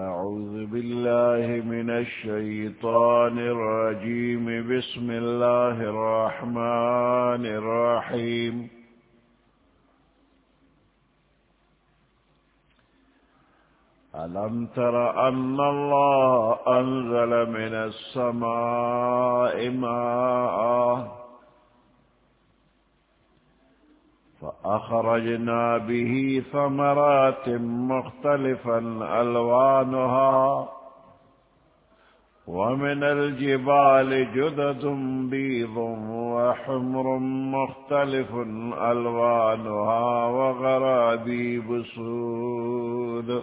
أعوذ بالله من الشيطان الرجيم. بسم الله الرحمن الرحيم. ألم تر أن الله أنزل من السماء ماءً أخرجنا به ثمرات مختلفا ألوانها ومن الجبال جدد بيض وحمر مختلف ألوانها وغرابي بسود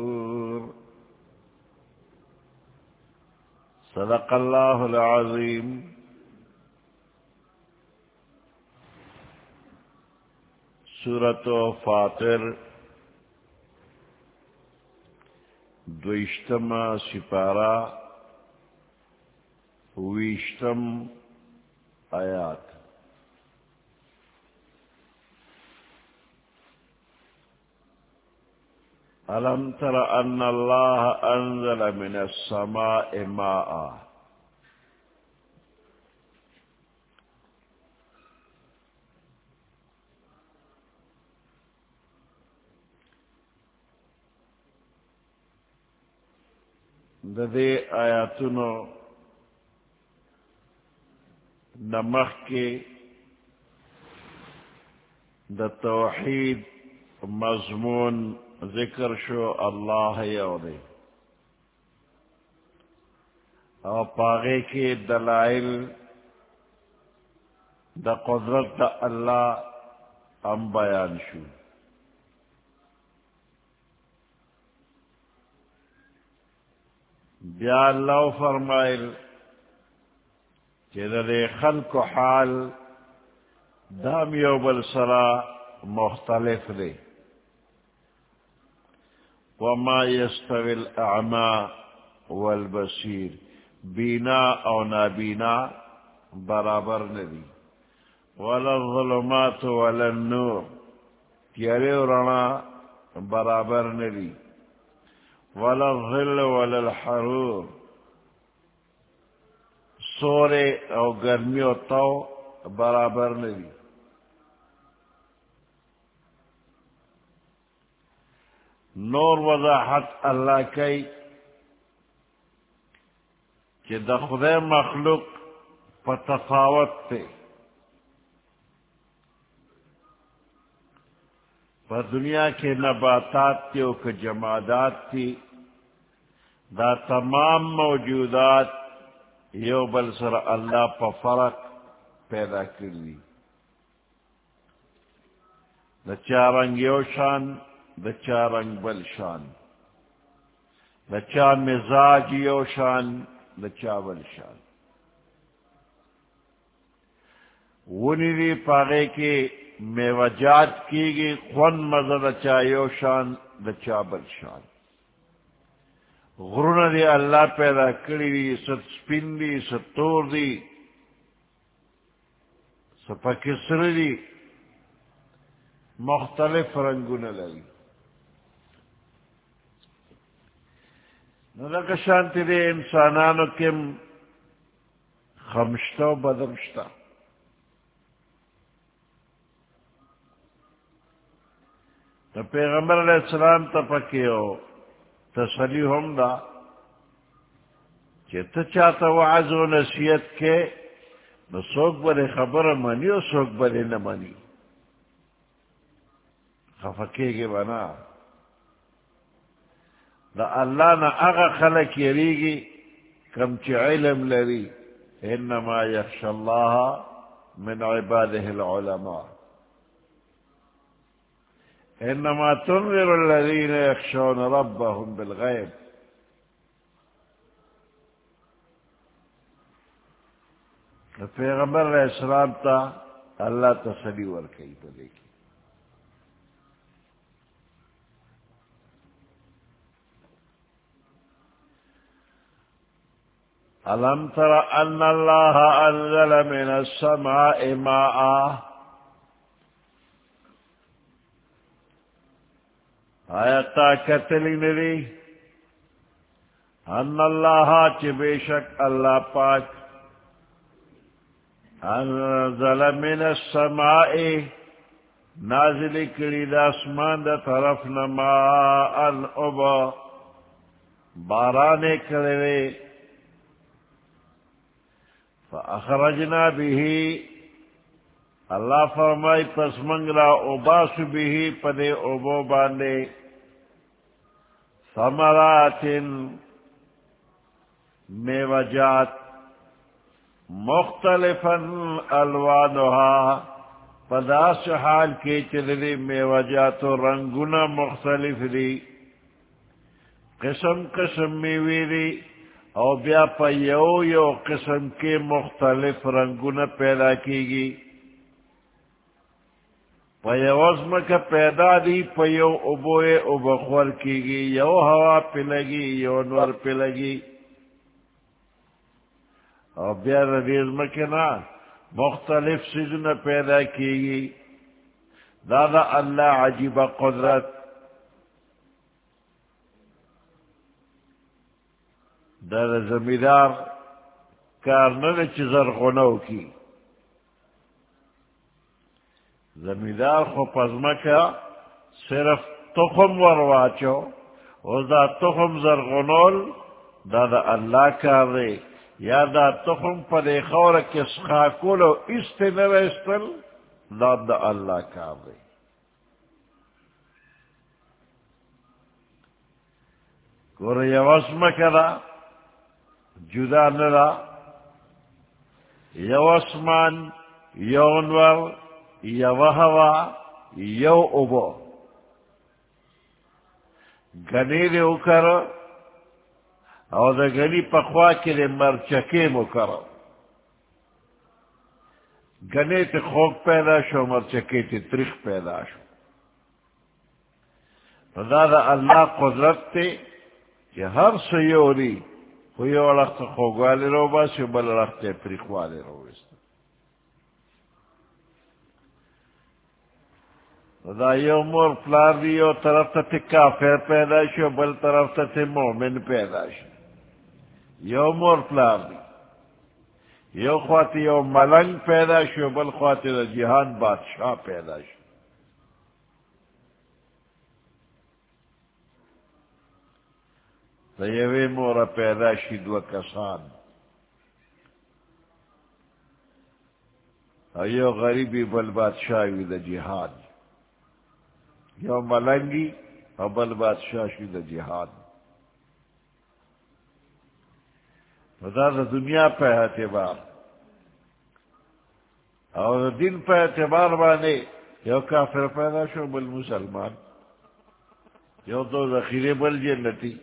صدق الله العظيم سورة فاطر دوشتما سپارہ ویشتم آیات ألم تر أن الله أنزل من السماء ماء؟ ددے آیاتنو نمخ کے د توحید مضمون ذکر شو اللہ یو دے۔ او پاغے کے دلائل، دا قدرت دا اللہ ام بیان شو۔ بیا اللہ فرمائل کہ دے خلق حال دام یو بل سرا مختلف دے۔ وما يستوي الأعمى والبصير، بينا أو نابينا برابر ندي. ولا الظلمات ولا النور تياري ورنا برابر ندي. ولا الظل ولا الحرور سورے او گرمی او تو برابر ندی نور وضاحت اللہ کی کہ دخد مخلوق پتفاوت تھے پر دنیا کے نباتات تھے کہ جمادات تھی دا تمام موجودات یو بل سر اللہ پا فرق پیدا کری دا چارنگ یو شان دچا رنگ بل شان. دچا مزاج یو شان دچا بل شان. ونی دی پاگے کے میوجات کی گی، خون مزہ دچا یو شان دچا بل شان. غرون دی اللہ پیدا کری دی، ست سپین دی، ست تور دی سپکسر دی، مختلف رنگون لگی. نہ شانتی دے انسانانو کم خمشتا و بدمشتا. تو پیغمبر علیہ السلام تا پکی ہو تسلی ہم دا کہ تو چاہتا وعظ و نصیحت کے نو سوک بڑے خبر منی و سوک بڑے نہ منی خفکے کے بنا دا اللہ نا اغا خلق یریگی کم چی علم لری، انما یخش اللہ من عباده العلماء. انما تنظر الذين یخشون ربهم بالغیب. پیغمبر اسلام تا اللہ تسلی ورکی پا دیکھ ألم تر أن الله أنزل من السماء ماء؟ آياتا كتلي ندي أن الله تبيشك الله پاك انزل من السماء نازل کری دا اسمان دا طرف نما ان ابا بارانے کرے فأخرجنا به. اللہ فرمائی، پس منگلا اباس بھی پدے ابو باندے. ثمرات میوجات مختلفا الوانها پداس حال کے چلے میوجات و رنگنا مختلف دی. قسم قسم میوی دی. او بیا پا یو یو قسم کے مختلف رنگون پیدا کی گی پا یو ازم کا پیدا دی پا یو ابوئے ابخور کی گی یو ہوا پی لگی یو نور پی لگی او بیا ردیزم کے نا مختلف سیزن پیدا کی گی دادا اللہ عجیب قدرت. در زمیدار کار نہ چزر غنو کی. زمیدار خو پزما کا صرف تخم ورواچو او دا تخم زرغنول دا دا اللہ کار دے یا دا تخم پا خور کس خاکولو استے نوستل دا دا اللہ کار دے گوری یوسم کرا جدا نرا، یو اسمان یو انور یو ہوا، یو ابو گنی دے اکر او دا گنی پخوا کے دے مرچکے مکر گنے تے خوک پیدا شو، مرچکے تے ترخ پیدا شو۔ دا دا اللہ قدرت تے، کہ ہر سیوری خو یو لخت خوگوالی رو باسی بل لخت پریخوالی رو بستا دا یو مور پلار دی یو طرف تا تی کافر پیدا شو بل طرف تا تی مومن پیدا شو یو مور پلار دی یو خواتی یو ملنگ پیدا شو بل خواتی دا جہان بادشاہ پیدا شو یوے مورا پیدا شید و کسان. ایو غریبی بل بادشاہی دا جہاد یو ملنگی اور بل بادشاہ دا جہاد خدا دا دنیا پہ اعتبار. اور دن پہ اعتبار بانے یو کافر پیدا شو، بل مسلمان. یو تو ذخیرے بل جنتی.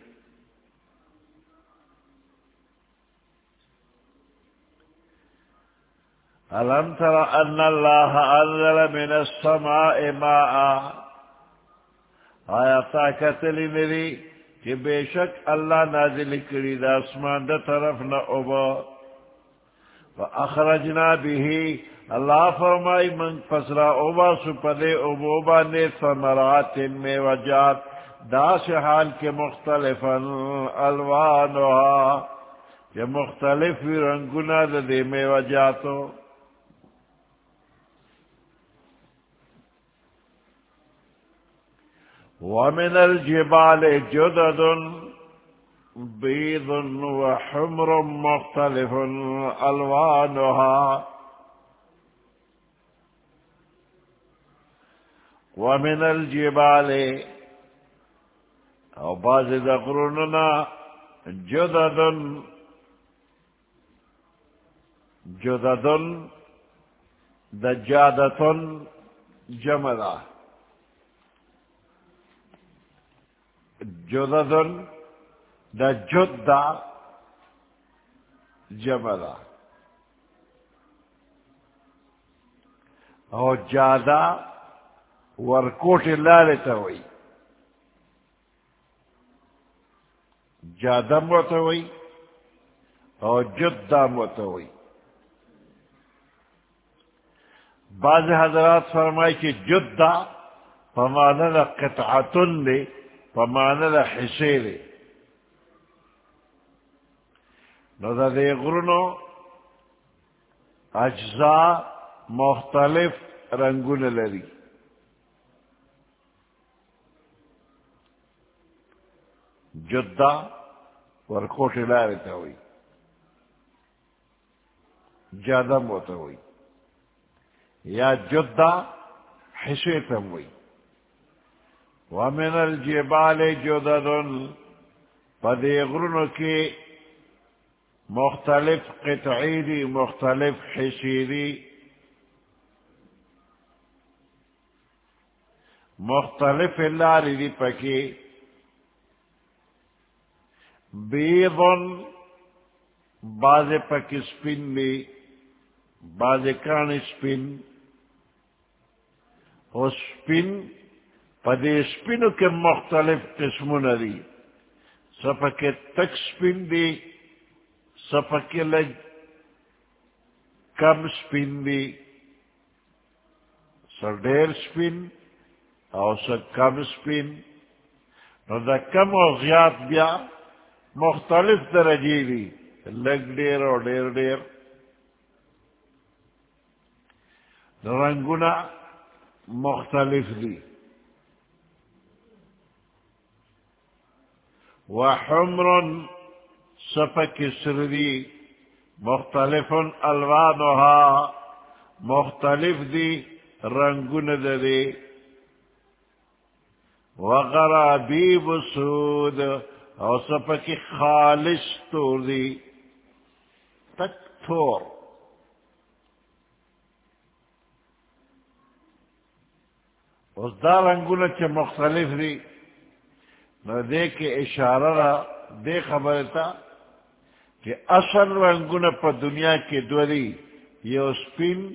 ألم تر أن الله أنزل من السماء ماء؟ آیا تا کتلی نری کہ بے شک اللہ نازل کری دا اسمان دا طرف نہ ابا فأخرجنا به، اللہ فرمائی من پسرا ابا سپدے ابوبا نے ثمرات میں وجات، دا سے حال کے مختلفا الوانوها کہ مختلف رنگنا دا دے میں وجاتو۔ ومن الجبال جدد بيض وحمر مختلف ألوانها. ومن الجبال، أو بعض ذكرنا جدد جدد، دجادة، جملة. جددن دا جد دا جمدا او جادا ورکوٹ لالے تا ہوئی۔ جادم و ہوئی اور جدام و تو ہوئی۔ بعض حضرات فرمائی کہ جدا پمانا قطعتن لے پمانا حصے لے نو دا دے غرنو اجزاء مختلف رنگون لری جدا ورکوٹ لارے تا ہوئی جادم ہوتا ہوئی یا جدا حصے تم ہوئی ومن الجبال جدد پدے غرن کی مختلف قطعی مختلف حصیری مختلف لاری دی پکی. بیضن باز پکی سپن دی باز کان سپن او سپن پدے سپنو کے مختلف قسموں ندی سپکے تک سپن دی سپکے لگ کم سپن دی سر ڈیر سپن او سر کم سپن نو دا کم او زیاد بیا مختلف درجی دی لگ ڈیر اور ڈیر ڈیر رنگنا مختلف دی وحمر سپک سردی، مختلف الوانها، مختلف دی رنگن دے وغرابیب سود اور سپک خالص تور دی. تک تھور اس دا رنگن چ مختلف دی. نہ دے کے اشارہ را، دے خبر تھا کہ اصل رنگن پر دنیا کے دوری یہ اسپن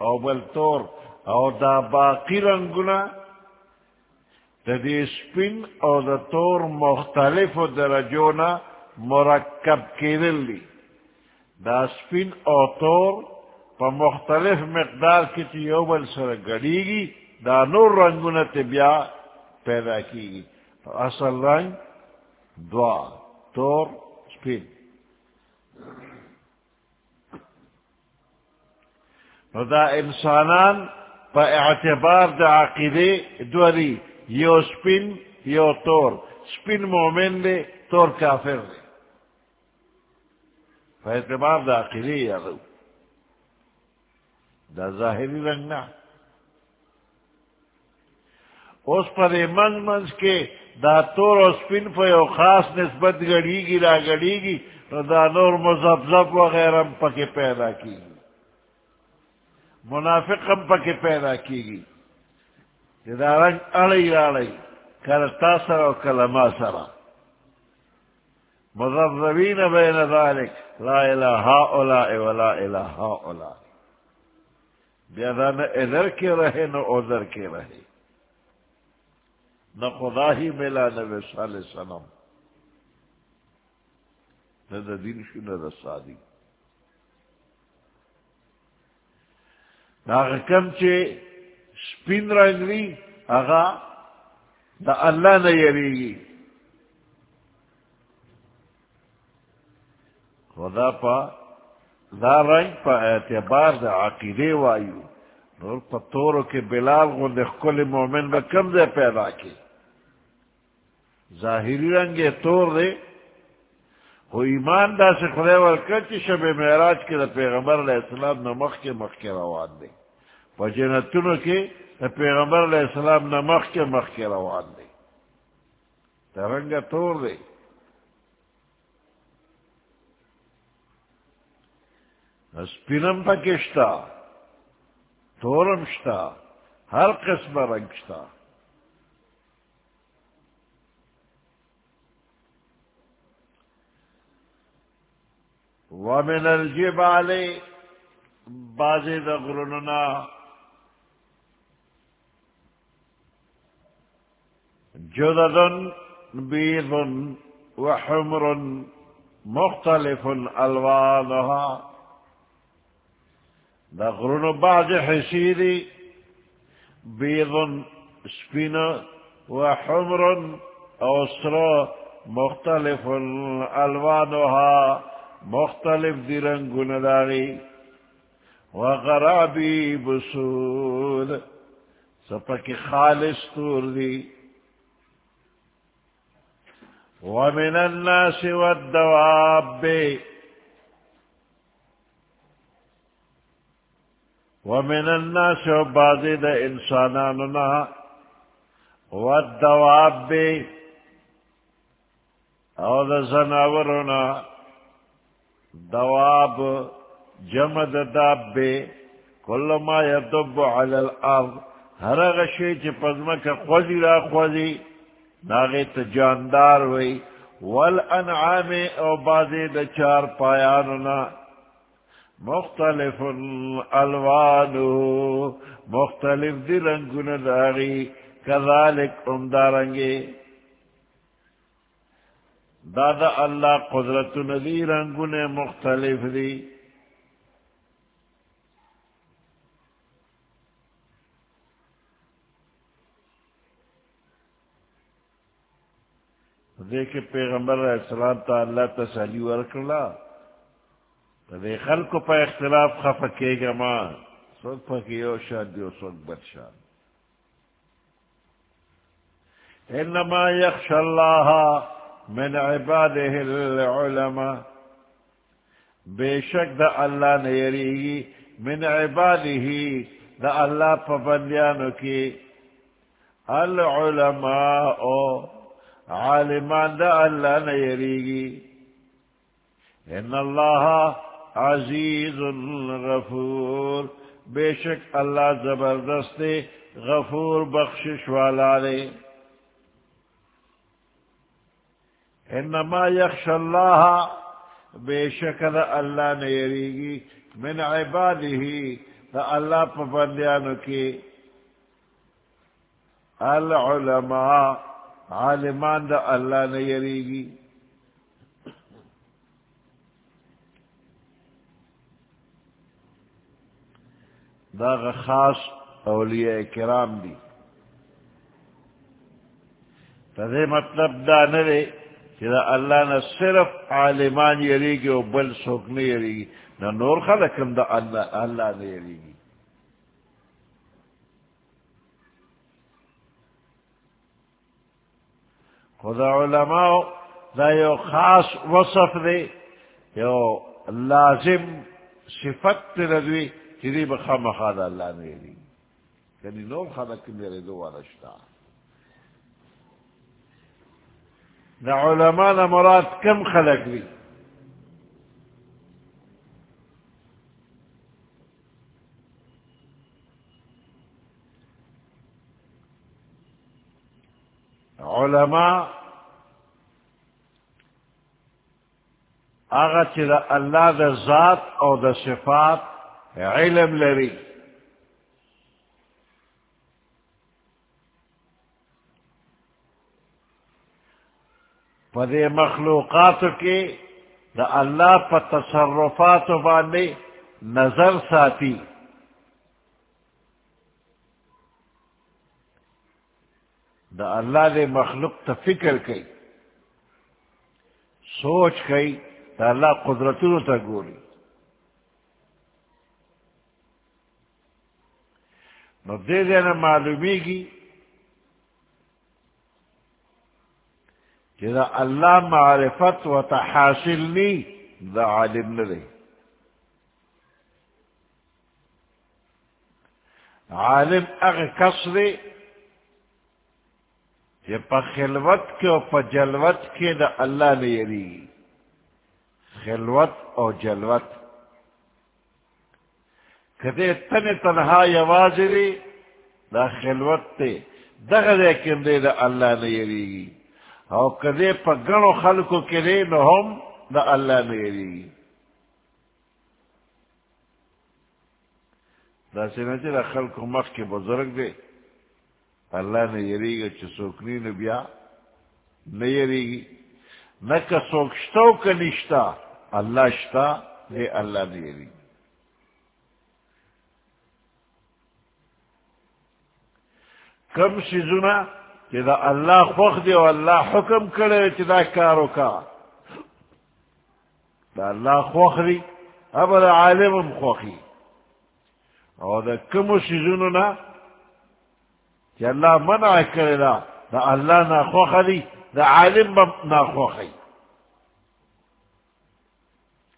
او بلتور او دا باقی رنگنا دا دی اسپن او دا تور مختلف درجونا مرکب کے دلی دا اسپن او تور پا مختلف مقدار کی تیو سر گڑی گی دا نور رنگنا تبیا پیدا کی گی اصل رنگ دعا تور اسپن دا انسانان پا اعتبار دا عقیدے دوری، یو سپن یو تور. سپن مومن دے، تور کافر دے. پا اعتبار دا عقیدے یا دو دا ظاہری رنگ نا. اس پر منز منز کے دا تور اور سپن پہ یو خاص نسبت گڑی گی را گڑی گی تو دا نور مزبزب وغیرہ پکے پیدا کی گی منافق ہم پکے پیدا کی گی دا رنگ اڑی راڑی کرتا سر و کلما سرا مذبذبین بین ذالک لا الہ اولا ولا الہ اولا بیادا نہ ادھر کے رہے نہ ادھر کے رہے. نہ خدا ہی ملا، نہ وسال سنم نہ دا دین شو، نہ دا سادی۔ نہ کم چے سپین رنگ لی اگا دا اللہ نہ یری گی خدا پا دا رنگ پا اعتبار دا عقیدے وایو۔ نور پا تورو کے بلال غند کل مومن با کم دے پیدا کی۔ ظاہری رنگ تور دے وہ ایمان دا سے خدے ورکر چی شب معراج کے دا پیغمبر علیہ السلام نمخ کے مخ کے روان دے پا جنتونو کے دا پیغمبر علیہ السلام نمخ کے مخ کے روان دے دا رنگ تور دے اسپنم پا کشتا تورم شتا ہر قسم رنگ شتا ومن الجبال بازی دا غرننا جدد وحمر مختلف الوانها دا غرون بعض حسيري بيض سبين وحمر أسرى مختلف الوانها مختلف دي رنگون داغي وغرابي بسود. سپک خالص تور دی. ومن الناس والدواب. ومن الناس وبعض دا انساناننا والدواب. او دا زناورنا. دواب جمد داب كل ما يدب على الارض. ہر غشی چی پزمک خوزی را خوزی ناغی تجاندار وی. والانعام او بازی دا چار پایاننا مختلف الوانو. مختلف دی رنگون داغی کذالک امدارنگی دادا اللہ قدرت ندی رنگون مختلف دی۔ دیکھ پیغمبر علیہ السلام تا اللہ تسلی ورکلا۔ دے خلق پا اختلاف خفکے گا ما۔ سوک پا کی شاد دیو سوک بد شاد۔ انما یخش اللہ من عباده العلماء. بے شک دا اللہ نیریگی من عباده دا اللہ پا بندیانو کی. العلماء او عالمان دا اللہ نہ یریگی ان اللہ عزیز غفور بے شک اللہ زبردست غفور بخشش والا دے. انما یخش اللہ بے شک دا اللہ نے یریگی، من عباده دا اللہ پا بندیانو کی۔ العلماء، عالمان دا اللہ نے یریگی۔ دا خاص اولیاء کرام دی۔ تدے مطلب دا نرے کہ دا اللہ نہ صرف عالمان یریگی و بل سوکنے یریگی نہ نور خلقم دا اللہ اللہ نے یریگی خدا علماء دا یو خاص وصف دے یو لازم صفت ردوی چیزی بخوا مخاد اللہ نے دی یعنی نور خلق کی میرے دو ورشتا دا علماء نا مراد کم خلق دی. علماء آغا چی دا اللہ دا ذات او دا صفات علم لری. پدے مخلوقات کے دا اللہ پا تصرفات باندے نظر ساتی دا اللہ دے مخلوق تا فکر کئی سوچ کئی دا اللہ قدرتوں تا گوری نو دے دینا معلومی کی کہ دا اللہ معرفت و تحاصل نی، دا عالم ندے۔ عالم اغ کس دے یہ پا خلوت کے اور پا جلوت کے دا اللہ نے یری۔ خلوت اور جلوت۔ کدے تن تنہا یواز ری دا خلوت تے۔ دغ دے کم دے دا اللہ نے یری۔ اور کدے پا گنو خلقو کرے نو ہم دا اللہ نے یری دا سنچے دا خلقو مخ کے بزرگ دے. اللہ نے یری گا چسوکنی نے بیا نہ یری گی نہ کسوکشتو کا اللہ شتا دے اللہ نے یری کم سیزونا کہ دا اللہ خوخ دے و اللہ حکم کرے چدا کارو کا دا اللہ خوخ دی اب دا عالم خوخی اور دا کم سیزونو نا کہ اللہ منع کرے دا دا اللہ نا خوخ دی دا عالم نا خوخی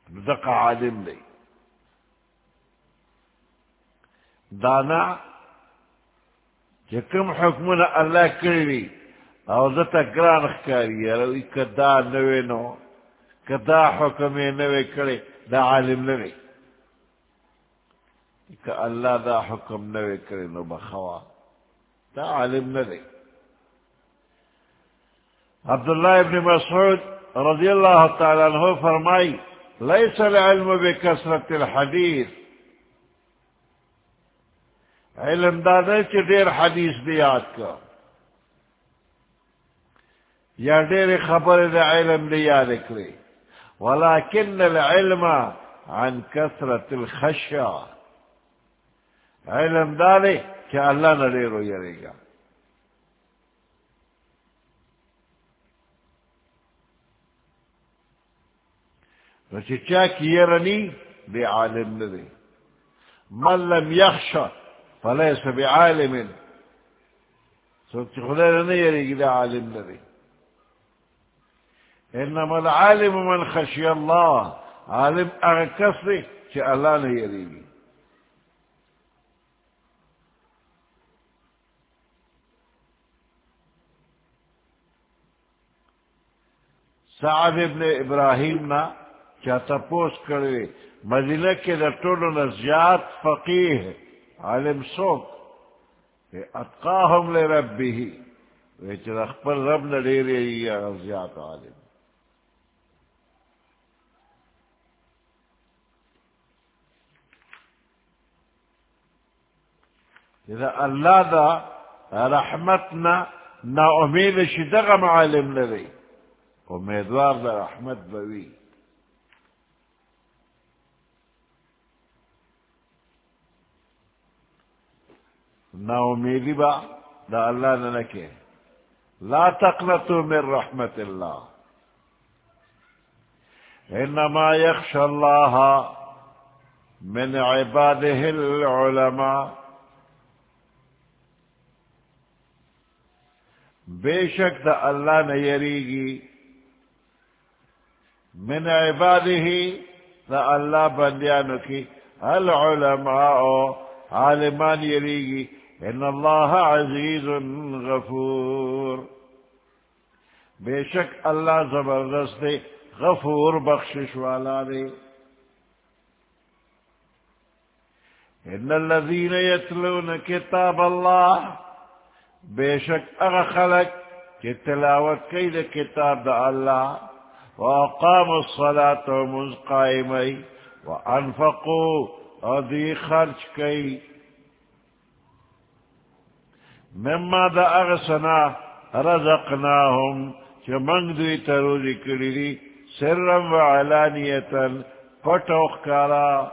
دقا عالم دی. دانا کہ کم حکمنا اللہ کری او دتا گران اخکاری روی کدا نوے نو کدا حکمی نوے کری دا عالم نوے کہ اللہ دا حکم نوے کری نو بخوا دا عالم نوے عبداللہ ابن مسعود رضی اللہ تعالیٰ عنہ فرمائی لیس العلم بکسرت الحدیث علم دادا چ دیر حدیث دی یاد کا. یا دیر خبر دا علم دی یاد کرے ولكن العلم عن كثرة الخشية علم دارے کہ اللہ نہ ڈیرو یرے گا. چا کی رنی؟ بے عالم نہ دے. من لم يخشى فليس بعالم. سوچ خدا نہیں یری گی عالم نہ انما العالم من خشی اللہ. عالم اگر کس دے کہ اللہ نے یری گی سعد ابن ابراہیم نا چاہتا پوس کرے، مدینہ کے رٹولو نزیات فقیح ہے. عالم سوک کہ اتقاہم لے رب بھی ویچ رخبر رب نہ لے رہی ہے غزیات عالم۔ اذا اللہ دا رحمتنا نا امید شدغم عالم لدی امیدوار دا رحمت بوی۔ نا امیدی با دا اللہ نے نکے۔ لا تقنطوا من رحمت اللہ۔ انما يخشى الله من عباده العلماء۔ بے شک دا اللہ نے یری گی من عباده دا اللہ بندیانو کی۔ العلماء عالمان یری گی ان اللہ عزیز غفور۔ بے شک اللہ زبردست دے غفور بخشش والا دے ان الذين يتلون كتاب الله بے شک اغ خلق کی تلاوت کی دے کتاب دا اللہ وقام الصلاة ومز قائمی وانفقوا ادی خرچ کی۔ مما دا اغسنا رزقناهم، چه منگ دوی تروزی کری دی سرم و علانیتا پتوخ کارا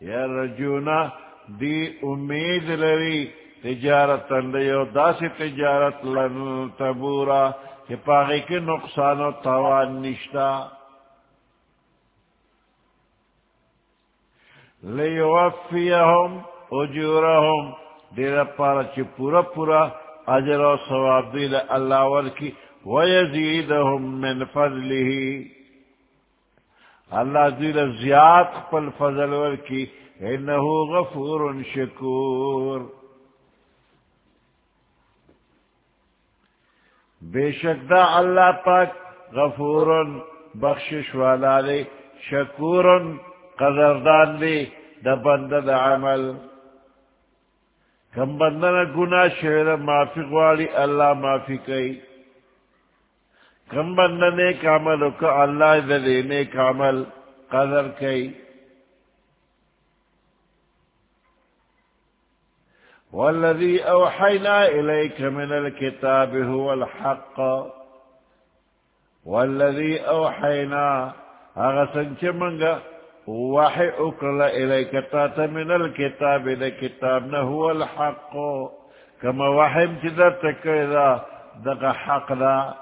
یا رجونا، دی امید لری تجارت دیو داسی تجارت لن تبورا کہ پاگی کے نقصان و توان نشتا. لیوفیہم اجورہم دیر پارا چی پورا پورا اجر و ثواب دیل اللہ ورکی ویزیدہم من فضلہ. اللہ دیل زیاد پل فضل ورکی، انہو غفور شکور. بے شک دا اللہ پاک غفور بخشش والا دے شکور قدردان دے، دا بند دا عمل. کم بندن گنا شہر معافی غوالی، اللہ معافی کئی۔ کم بندن ایک عمل کا اللہ دے نیک عمل، قدر کئی۔ والذي أوحينا إليك من الكتاب هو الحق۔ والذي أوحينا أغسن چمنگا وحي أكرل إليك تاتا من الكتاب إذا كتابنا هو الحق كما وحي امتدتك إذا دقى حق ذا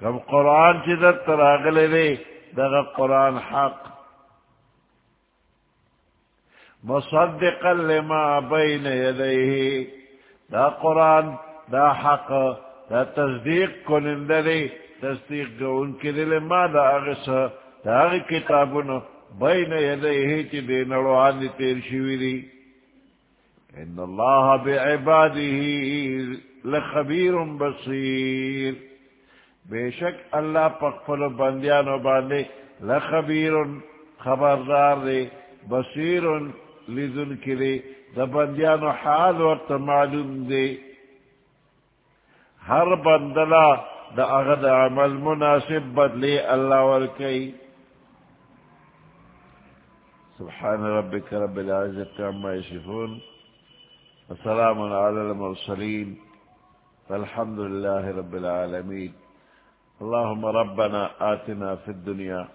كم قرآن تدت راغل إليه دقى قرآن حق. مصدقا لما بين يديه. دا قرآن، دا حق، دا تصدیق کننده دی تصدیق گون کدی لما دا اغس دا اغی کتابونو بین یدیه چی دی نروان دی تیر شوی دی. ان اللہ بعباده لخبیر بصیر. بے شک اللہ پقفل بندیانو باندے لخبیر خبردار دے بصیر لیدن کلی دا بندیانو حال ورط معلوم دے. ہر بندلا دا اغد عمل مناسب بدلی اللہ ورکی سبحان ربك رب العزة عما يشفون وسلام على المرسلين والحمد لله رب العالمين اللهم ربنا آتنا في الدنيا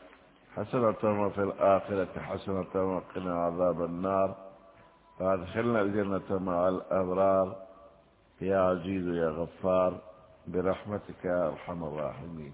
حسنة وفي الآخرة حسنة وقنا عذاب النار وادخلنا الجنة مع الأبرار يا عزيز يا غفار برحمتك يا أرحم الراحمين